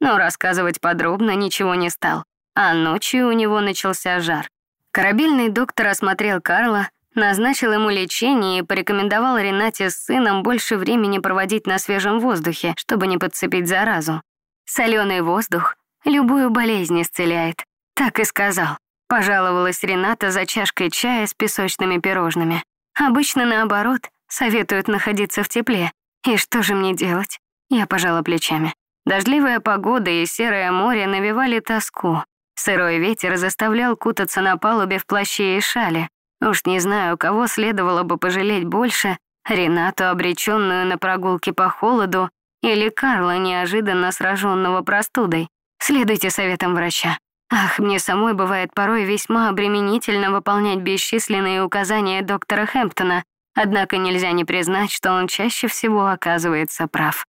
но рассказывать подробно ничего не стал, а ночью у него начался жар. Корабельный доктор осмотрел Карла, назначил ему лечение и порекомендовал Ренате с сыном больше времени проводить на свежем воздухе, чтобы не подцепить заразу. Соленый воздух любую болезнь исцеляет, так и сказал. Пожаловалась Рената за чашкой чая с песочными пирожными. Обычно наоборот, советуют находиться в тепле. И что же мне делать? Я пожала плечами. Дождливая погода и серое море навевали тоску. Сырой ветер заставлял кутаться на палубе в плаще и шале. Уж не знаю, кого следовало бы пожалеть больше, Ренату, обреченную на прогулки по холоду, или Карла, неожиданно сраженного простудой. Следуйте советам врача. Ах, мне самой бывает порой весьма обременительно выполнять бесчисленные указания доктора Хэмптона, однако нельзя не признать, что он чаще всего оказывается прав.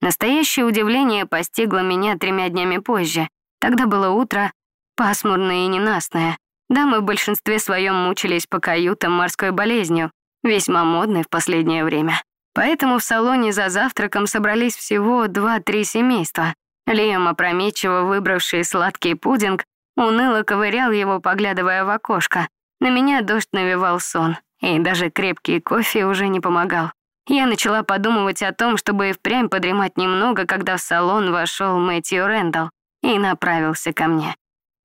Настоящее удивление постигло меня тремя днями позже. Тогда было утро, пасмурное и ненастное. Дамы в большинстве своем мучились по каютам морской болезнью, весьма модной в последнее время. Поэтому в салоне за завтраком собрались всего два-три семейства. Лиам, опрометчиво выбравший сладкий пудинг, уныло ковырял его, поглядывая в окошко. На меня дождь навевал сон, и даже крепкий кофе уже не помогал. Я начала подумывать о том, чтобы и впрямь подремать немного, когда в салон вошел Мэтью Рэндалл и направился ко мне.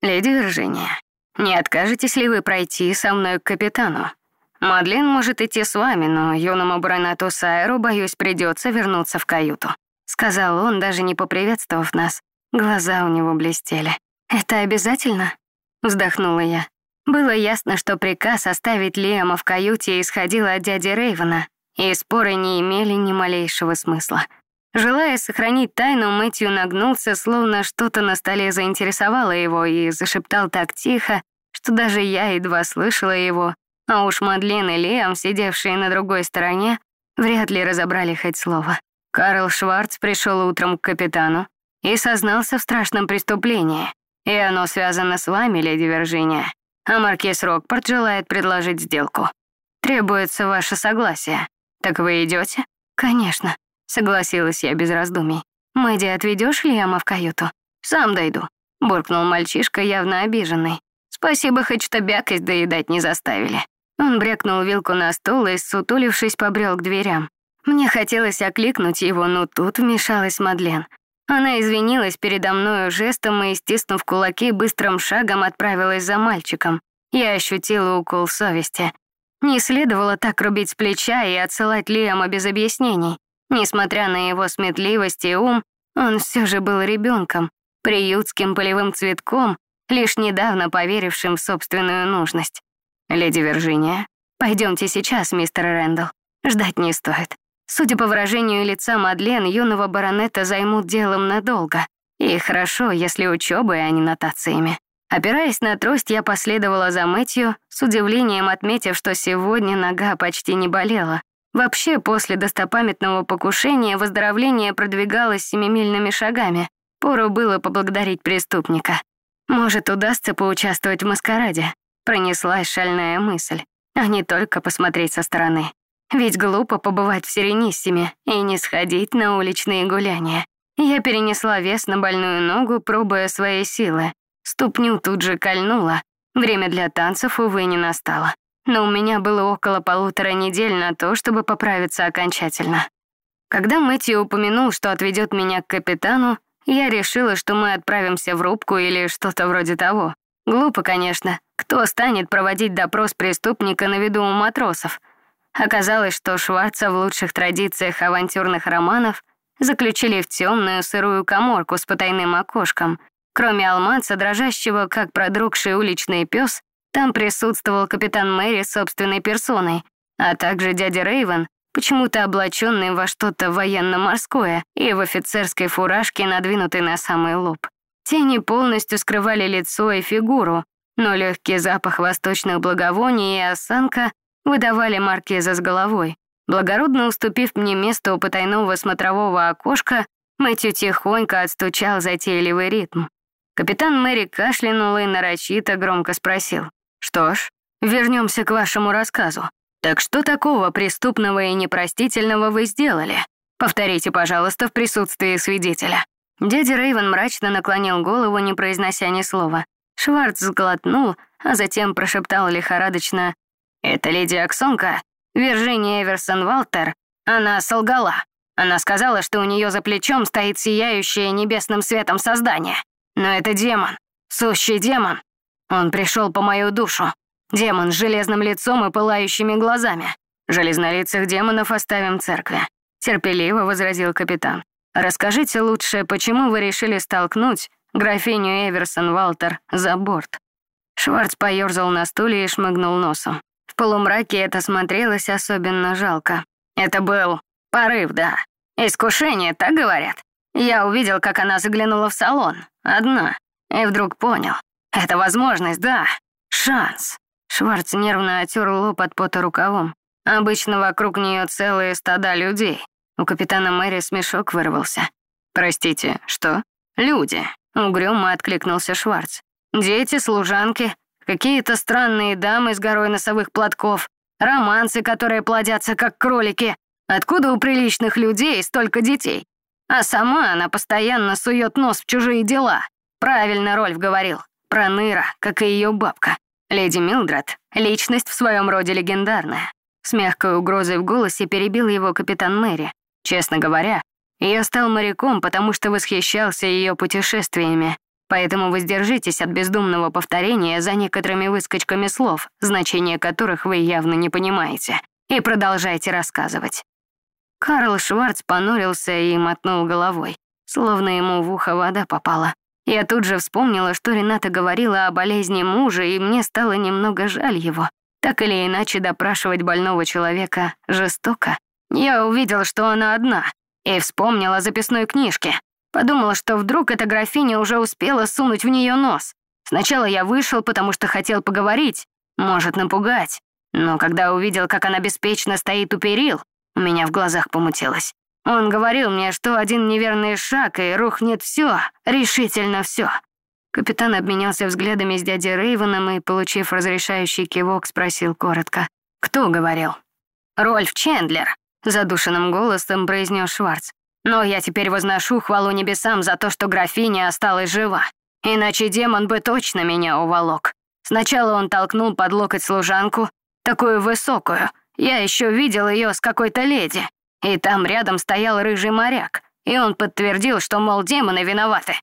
«Леди Виржиния, не откажетесь ли вы пройти со мной к капитану? Мадлен может идти с вами, но юному баронету Сайру, боюсь, придется вернуться в каюту» сказал он, даже не поприветствовав нас. Глаза у него блестели. «Это обязательно?» Вздохнула я. Было ясно, что приказ оставить Лиама в каюте исходил от дяди Рейвена, и споры не имели ни малейшего смысла. Желая сохранить тайну, Мэтью нагнулся, словно что-то на столе заинтересовало его, и зашептал так тихо, что даже я едва слышала его, а уж Мадлен и Лиам, сидевшие на другой стороне, вряд ли разобрали хоть слово. Карл Шварц пришел утром к капитану и сознался в страшном преступлении, и оно связано с вами, леди Виржиния. А маркиз Рокпорт желает предложить сделку. Требуется ваше согласие. Так вы идете? Конечно, согласилась я без раздумий. Мэдди, отведешь Лиама в каюту? Сам дойду, буркнул мальчишка, явно обиженный. Спасибо, хоть что бякость доедать не заставили. Он брякнул вилку на стол и, сутулившись, побрел к дверям. Мне хотелось окликнуть его, но тут вмешалась Мадлен. Она извинилась передо мною жестом и, стиснув кулаки, быстрым шагом отправилась за мальчиком. Я ощутила укол совести. Не следовало так рубить плеча и отсылать Лиама без объяснений. Несмотря на его сметливость и ум, он все же был ребенком, приютским полевым цветком, лишь недавно поверившим в собственную нужность. «Леди Виржиния, пойдемте сейчас, мистер Рэндалл. Ждать не стоит. Судя по выражению лица Мадлен, юного баронета займут делом надолго. И хорошо, если учебой, а не нотациями. Опираясь на трость, я последовала за Мэтью, с удивлением отметив, что сегодня нога почти не болела. Вообще, после достопамятного покушения выздоровление продвигалось семимильными шагами. Пору было поблагодарить преступника. Может, удастся поучаствовать в маскараде. Пронеслась шальная мысль, а не только посмотреть со стороны. Ведь глупо побывать в Сирениссиме и не сходить на уличные гуляния. Я перенесла вес на больную ногу, пробуя свои силы. Ступню тут же кольнула. Время для танцев, увы, не настало. Но у меня было около полутора недель на то, чтобы поправиться окончательно. Когда Мэтью упомянул, что отведет меня к капитану, я решила, что мы отправимся в рубку или что-то вроде того. Глупо, конечно. Кто станет проводить допрос преступника на виду у матросов? Оказалось, что Шварца в лучших традициях авантюрных романов заключили в темную сырую коморку с потайным окошком. Кроме алмаца, дрожащего, как продрогший уличный пес, там присутствовал капитан Мэри собственной персоной, а также дядя Рейвен, почему-то облаченный во что-то военно-морское и в офицерской фуражке, надвинутой на самый лоб. Тени полностью скрывали лицо и фигуру, но легкий запах восточных благовоний и осанка выдавали маркиза с головой. Благородно уступив мне место у потайного смотрового окошка, Мэтью тихонько отстучал затейливый ритм. Капитан Мэри кашлянул и нарочито громко спросил. «Что ж, вернемся к вашему рассказу. Так что такого преступного и непростительного вы сделали? Повторите, пожалуйста, в присутствии свидетеля». Дядя Рейвен мрачно наклонил голову, не произнося ни слова. Шварц сглотнул, а затем прошептал лихорадочно. «Это леди Аксонка, Виржиния Эверсон Валтер. Она солгала. Она сказала, что у нее за плечом стоит сияющее небесным светом создание. Но это демон, сущий демон. Он пришел по мою душу. Демон с железным лицом и пылающими глазами. Железнолицых демонов оставим церкви. Терпеливо возразил капитан. Расскажите лучше, почему вы решили столкнуть графиню Эверсон Валтер за борт? Шварц поерзал на стуле и шмыгнул носом. В полумраке это смотрелось особенно жалко. Это был порыв, да. Искушение, так говорят. Я увидел, как она заглянула в салон, одна, и вдруг понял. Это возможность, да, шанс. Шварц нервно отер лоб от пота рукавом. Обычно вокруг нее целые стада людей. У капитана Мэри смешок вырвался. «Простите, что?» «Люди», — угрюмо откликнулся Шварц. «Дети, служанки, какие-то странные дамы с горой носовых платков, романсы, которые плодятся как кролики. Откуда у приличных людей столько детей? А сама она постоянно сует нос в чужие дела. Правильно Рольф говорил. Проныра, как и ее бабка. Леди Милдред — личность в своем роде легендарная. С мягкой угрозой в голосе перебил его капитан Мэри. Честно говоря, я стал моряком, потому что восхищался ее путешествиями. Поэтому воздержитесь от бездумного повторения за некоторыми выскочками слов, значение которых вы явно не понимаете, и продолжайте рассказывать. Карл Шварц понурился и мотнул головой, словно ему в ухо вода попала. Я тут же вспомнила, что Рената говорила о болезни мужа, и мне стало немного жаль его. Так или иначе допрашивать больного человека жестоко. Я увидел, что она одна, и вспомнила о записной книжке. Подумала, что вдруг эта графиня уже успела сунуть в нее нос. Сначала я вышел, потому что хотел поговорить, может напугать. Но когда увидел, как она беспечно стоит у перил, у меня в глазах помутилось. Он говорил мне, что один неверный шаг, и рухнет все, решительно все. Капитан обменялся взглядами с дядей Рейвеном и, получив разрешающий кивок, спросил коротко. «Кто говорил?» «Рольф Чендлер», — задушенным голосом произнес Шварц. «Но я теперь возношу хвалу небесам за то, что графиня осталась жива. Иначе демон бы точно меня уволок. Сначала он толкнул под локоть служанку, такую высокую, я еще видел ее с какой-то леди, и там рядом стоял рыжий моряк, и он подтвердил, что, мол, демоны виноваты.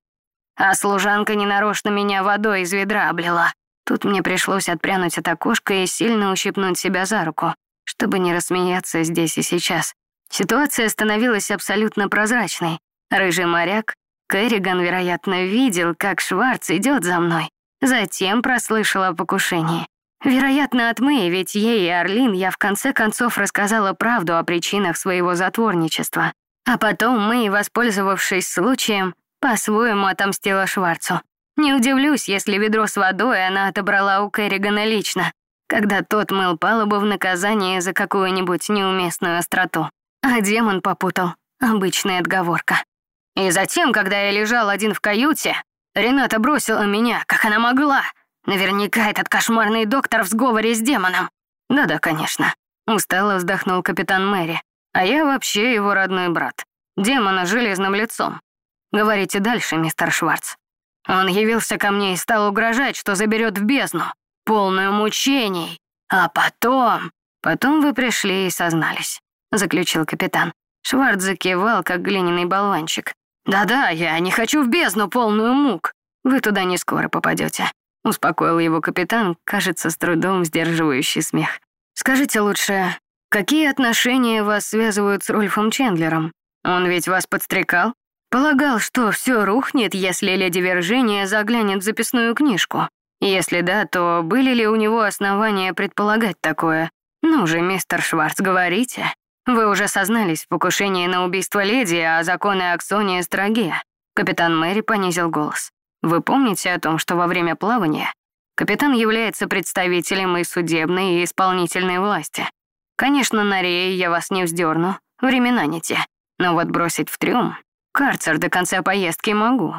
А служанка ненарочно меня водой из ведра облила. Тут мне пришлось отпрянуть от окошка и сильно ущипнуть себя за руку, чтобы не рассмеяться здесь и сейчас. Ситуация становилась абсолютно прозрачной. Рыжий моряк, Керриган, вероятно, видел, как Шварц идет за мной. Затем прослышал о покушении. Вероятно, от Мэй, ведь ей и Орлин я в конце концов рассказала правду о причинах своего затворничества. А потом Мэй, воспользовавшись случаем, по-своему отомстила Шварцу. Не удивлюсь, если ведро с водой она отобрала у Керригана лично, когда тот мыл палубу в наказание за какую-нибудь неуместную остроту. А демон попутал. Обычная отговорка. И затем, когда я лежал один в каюте, Рената бросила меня, как она могла, Наверняка этот кошмарный доктор в сговоре с демоном. Да-да, конечно. Устало вздохнул капитан Мэри. А я вообще его родной брат. Демона железным лицом. Говорите дальше, мистер Шварц. Он явился ко мне и стал угрожать, что заберет в бездну, полную мучений. А потом... Потом вы пришли и сознались, заключил капитан. Шварц закивал, как глиняный болванчик. «Да-да, я не хочу в бездну полную мук. Вы туда не скоро попадете. Успокоил его капитан, кажется, с трудом сдерживающий смех. «Скажите лучше, какие отношения вас связывают с Рольфом Чендлером? Он ведь вас подстрекал? Полагал, что все рухнет, если леди Виржиния заглянет в записную книжку. Если да, то были ли у него основания предполагать такое? Ну же, мистер Шварц, говорите. Вы уже сознались в покушении на убийство леди, а законы Аксония строги. Капитан Мэри понизил голос. Вы помните о том, что во время плавания капитан является представителем и судебной, и исполнительной власти? Конечно, на рее я вас не вздерну, времена не те. Но вот бросить в трюм, карцер до конца поездки могу.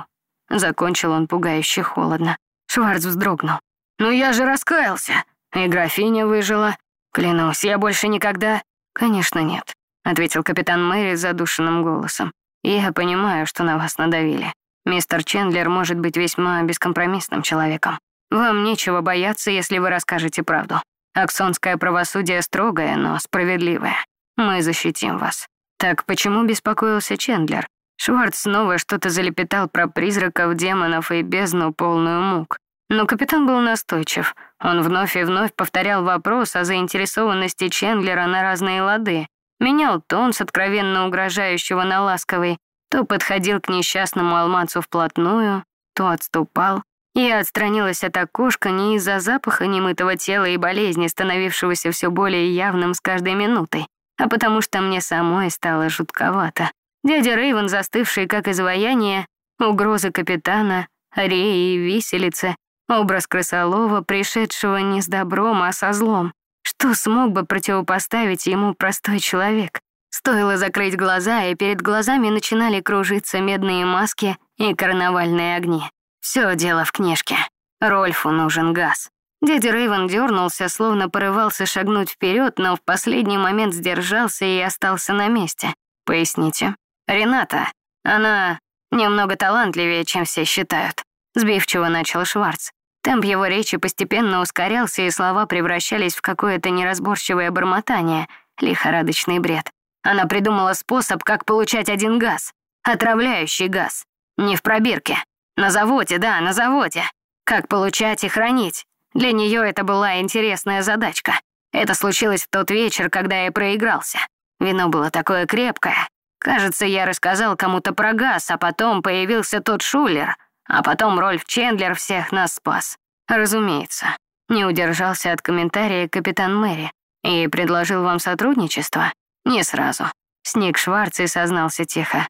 Закончил он пугающе холодно. Шварц вздрогнул. «Ну я же раскаялся. И графиня выжила. Клянусь, я больше никогда...» «Конечно нет», — ответил капитан Мэри задушенным голосом. Я понимаю, что на вас надавили. Мистер Чендлер может быть весьма бескомпромиссным человеком. Вам нечего бояться, если вы расскажете правду. Аксонское правосудие строгое, но справедливое. Мы защитим вас. Так почему беспокоился Чендлер? Шварц снова что-то залепетал про призраков, демонов и бездну полную мук. Но капитан был настойчив. Он вновь и вновь повторял вопрос о заинтересованности Чендлера на разные лады. Менял тон с откровенно угрожающего на ласковый, то подходил к несчастному алманцу вплотную, то отступал. Я отстранилась от окошка не из-за запаха немытого тела и болезни, становившегося все более явным с каждой минутой, а потому что мне самой стало жутковато. Дядя Рейвен, застывший как изваяние, угрозы капитана, реи и виселицы, Образ крысолова, пришедшего не с добром, а со злом. Что смог бы противопоставить ему простой человек? Стоило закрыть глаза, и перед глазами начинали кружиться медные маски и карнавальные огни. Все дело в книжке. Рольфу нужен газ. Дядя Рейвен дернулся, словно порывался шагнуть вперед, но в последний момент сдержался и остался на месте. Поясните. Рената. Она немного талантливее, чем все считают. Сбивчиво начал Шварц. Темп его речи постепенно ускорялся, и слова превращались в какое-то неразборчивое бормотание, лихорадочный бред. Она придумала способ, как получать один газ. Отравляющий газ. Не в пробирке. На заводе, да, на заводе. Как получать и хранить. Для нее это была интересная задачка. Это случилось в тот вечер, когда я проигрался. Вино было такое крепкое. Кажется, я рассказал кому-то про газ, а потом появился тот шулер — а потом Рольф Чендлер всех нас спас. Разумеется. Не удержался от комментария капитан Мэри и предложил вам сотрудничество? Не сразу. Сник Шварц и сознался тихо.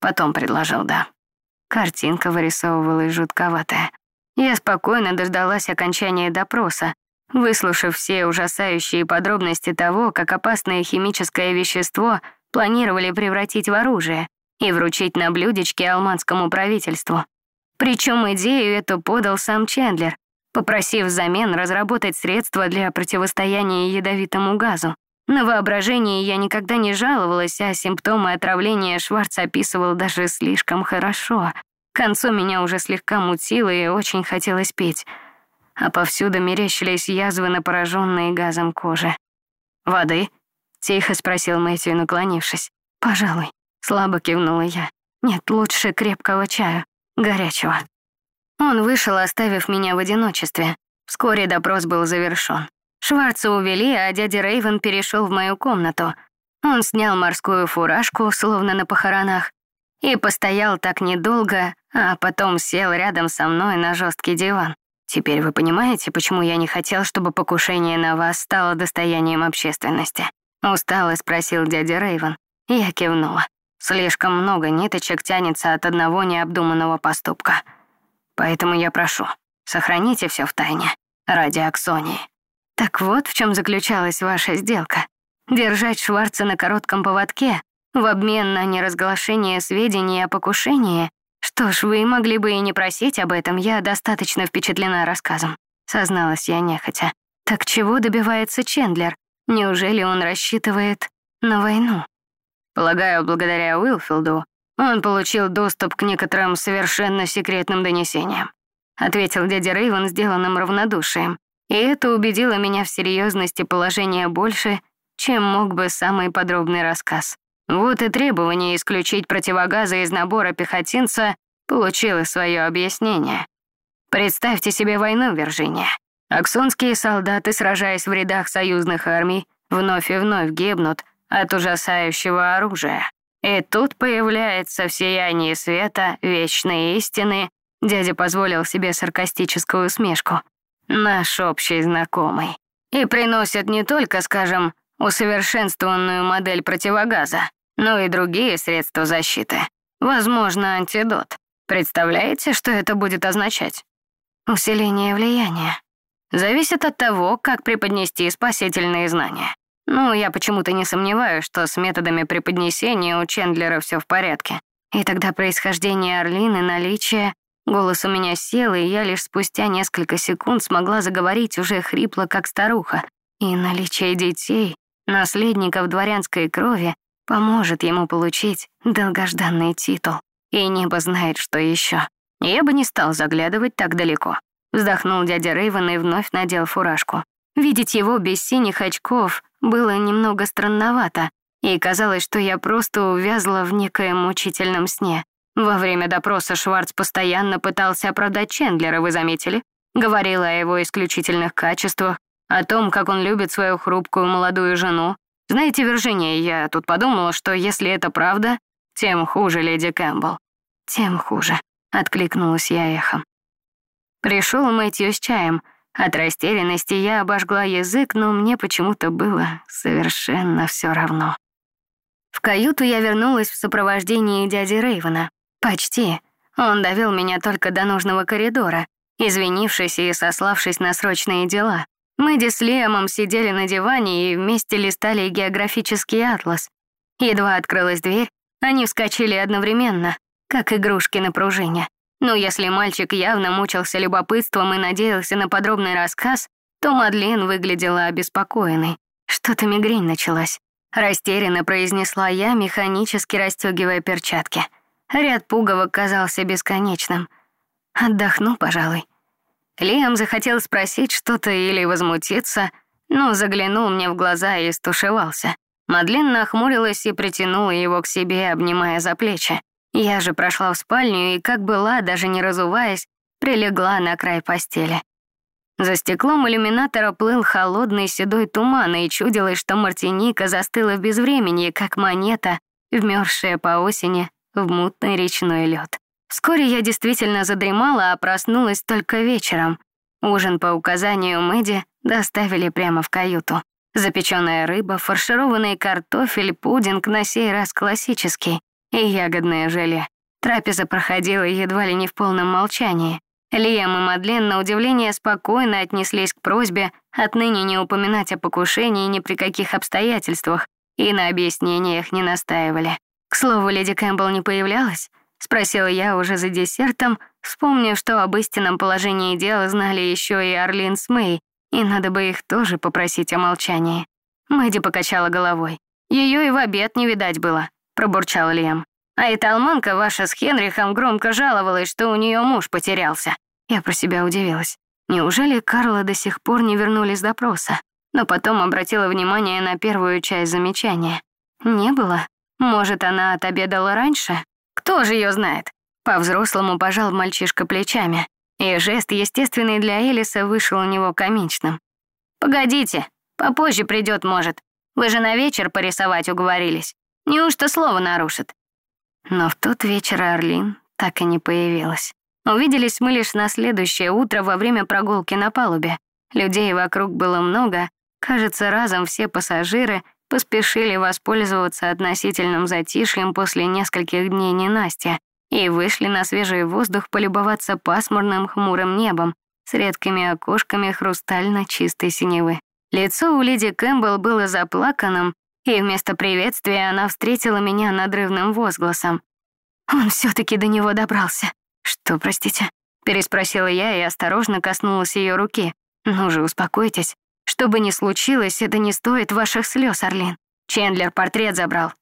Потом предложил «да». Картинка вырисовывалась жутковатая. Я спокойно дождалась окончания допроса, выслушав все ужасающие подробности того, как опасное химическое вещество планировали превратить в оружие и вручить на блюдечке алманскому правительству. Причем идею эту подал сам Чендлер, попросив взамен разработать средства для противостояния ядовитому газу. На воображение я никогда не жаловалась, а симптомы отравления Шварц описывал даже слишком хорошо. К концу меня уже слегка мутило и очень хотелось петь. А повсюду мерещились язвы на пораженные газом кожи. «Воды?» — тихо спросил Мэтью, наклонившись. «Пожалуй», — слабо кивнула я. «Нет, лучше крепкого чаю» горячего. Он вышел, оставив меня в одиночестве. Вскоре допрос был завершен. Шварца увели, а дядя Рейвен перешел в мою комнату. Он снял морскую фуражку, словно на похоронах, и постоял так недолго, а потом сел рядом со мной на жесткий диван. Теперь вы понимаете, почему я не хотел, чтобы покушение на вас стало достоянием общественности? Устало спросил дядя Рейвен. Я кивнула. Слишком много ниточек тянется от одного необдуманного поступка. Поэтому я прошу, сохраните все в тайне ради Аксонии. Так вот в чем заключалась ваша сделка. Держать Шварца на коротком поводке в обмен на неразглашение сведений о покушении. Что ж, вы могли бы и не просить об этом, я достаточно впечатлена рассказом. Созналась я нехотя. Так чего добивается Чендлер? Неужели он рассчитывает на войну? Полагаю, благодаря Уилфилду он получил доступ к некоторым совершенно секретным донесениям», ответил дядя Рейвен сделанным равнодушием. И это убедило меня в серьезности положения больше, чем мог бы самый подробный рассказ. Вот и требование исключить противогазы из набора пехотинца получило свое объяснение. Представьте себе войну, Виржиния. Аксонские солдаты, сражаясь в рядах союзных армий, вновь и вновь гибнут, от ужасающего оружия. И тут появляется в сиянии света вечной истины, дядя позволил себе саркастическую усмешку, наш общий знакомый. И приносит не только, скажем, усовершенствованную модель противогаза, но и другие средства защиты. Возможно, антидот. Представляете, что это будет означать? Усиление влияния. Зависит от того, как преподнести спасительные знания. Ну, я почему-то не сомневаюсь, что с методами преподнесения у Чендлера все в порядке. И тогда происхождение Орлины, наличие... Голос у меня сел, и я лишь спустя несколько секунд смогла заговорить уже хрипло, как старуха. И наличие детей, наследников дворянской крови, поможет ему получить долгожданный титул. И небо знает, что еще. Я бы не стал заглядывать так далеко. Вздохнул дядя Рейвен и вновь надел фуражку. Видеть его без синих очков было немного странновато, и казалось, что я просто увязла в некоем мучительном сне. Во время допроса Шварц постоянно пытался оправдать Чендлера, вы заметили? Говорила о его исключительных качествах, о том, как он любит свою хрупкую молодую жену. Знаете, Виржиния, я тут подумала, что если это правда, тем хуже, леди Кэмпбелл. Тем хуже, откликнулась я эхом. Пришел Мэтью с чаем. От растерянности я обожгла язык, но мне почему-то было совершенно все равно. В каюту я вернулась в сопровождении дяди Рейвена. Почти. Он довел меня только до нужного коридора, извинившись и сославшись на срочные дела. Мэдди с Лиамом сидели на диване и вместе листали географический атлас. Едва открылась дверь, они вскочили одновременно, как игрушки на пружине. Но если мальчик явно мучился любопытством и надеялся на подробный рассказ, то Мадлен выглядела обеспокоенной. Что-то мигрень началась. Растерянно произнесла я, механически расстегивая перчатки. Ряд пуговок казался бесконечным. Отдохну, пожалуй. Лиам захотел спросить что-то или возмутиться, но заглянул мне в глаза и стушевался. Мадлен нахмурилась и притянула его к себе, обнимая за плечи. Я же прошла в спальню и, как была, даже не разуваясь, прилегла на край постели. За стеклом иллюминатора плыл холодный седой туман, и чудилось, что Мартиника застыла в безвременье, как монета, вмерзшая по осени в мутный речной лед. Вскоре я действительно задремала, а проснулась только вечером. Ужин по указанию Мэдди доставили прямо в каюту. Запеченная рыба, фаршированный картофель, пудинг на сей раз классический и ягодное желе. Трапеза проходила едва ли не в полном молчании. Лиам и Мадлен на удивление спокойно отнеслись к просьбе отныне не упоминать о покушении ни при каких обстоятельствах и на объяснениях не настаивали. К слову, леди Кэмпбелл не появлялась? Спросила я уже за десертом, вспомнив, что об истинном положении дела знали еще и Орлин с Мэй, и надо бы их тоже попросить о молчании. Мэдди покачала головой. Ее и в обед не видать было пробурчал Лем. А эта алманка ваша с Хенрихом громко жаловалась, что у нее муж потерялся. Я про себя удивилась. Неужели Карла до сих пор не вернули с допроса? Но потом обратила внимание на первую часть замечания. Не было. Может, она отобедала раньше? Кто же ее знает? По-взрослому пожал мальчишка плечами, и жест, естественный для Элиса, вышел у него комичным. «Погодите, попозже придет, может. Вы же на вечер порисовать уговорились. Неужто слово нарушит? Но в тот вечер Орлин так и не появилась. Увиделись мы лишь на следующее утро во время прогулки на палубе. Людей вокруг было много. Кажется, разом все пассажиры поспешили воспользоваться относительным затишьем после нескольких дней ненастья и вышли на свежий воздух полюбоваться пасмурным хмурым небом с редкими окошками хрустально чистой синевы. Лицо у леди Кэмпбелл было заплаканным, и вместо приветствия она встретила меня надрывным возгласом. Он все таки до него добрался. «Что, простите?» — переспросила я и осторожно коснулась ее руки. «Ну же, успокойтесь. Что бы ни случилось, это не стоит ваших слез, Орлин. Чендлер портрет забрал».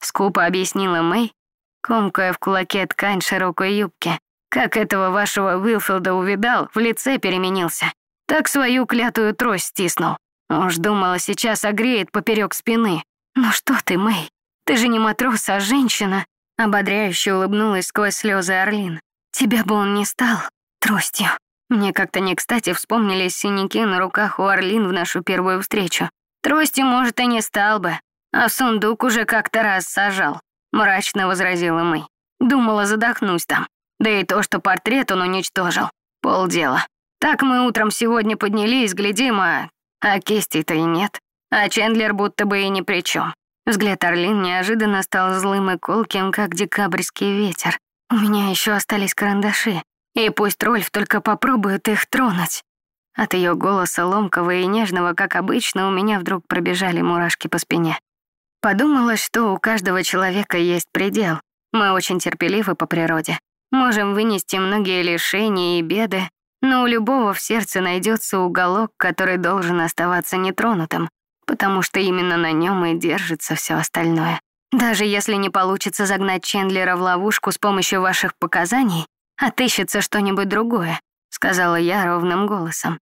Скупо объяснила Мэй, комкая в кулаке ткань широкой юбки. Как этого вашего Уилфилда увидал, в лице переменился. Так свою клятую трость стиснул. Уж думала, сейчас огреет поперек спины. «Ну что ты, Мэй? Ты же не матрос, а женщина!» Ободряюще улыбнулась сквозь слезы Орлин. «Тебя бы он не стал тростью». Мне как-то не кстати вспомнились синяки на руках у Орлин в нашу первую встречу. Тростью, может, и не стал бы, а сундук уже как-то раз сажал, мрачно возразила Мэй. Думала, задохнусь там. Да и то, что портрет он уничтожил. Полдела. Так мы утром сегодня поднялись, глядим, а а кисти-то и нет. А Чендлер будто бы и ни при чем. Взгляд Орлин неожиданно стал злым и колким, как декабрьский ветер. У меня еще остались карандаши, и пусть Рольф только попробует их тронуть. От ее голоса ломкого и нежного, как обычно, у меня вдруг пробежали мурашки по спине. Подумала, что у каждого человека есть предел. Мы очень терпеливы по природе. Можем вынести многие лишения и беды, но у любого в сердце найдется уголок, который должен оставаться нетронутым, потому что именно на нем и держится все остальное. Даже если не получится загнать Чендлера в ловушку с помощью ваших показаний, отыщется что-нибудь другое», — сказала я ровным голосом.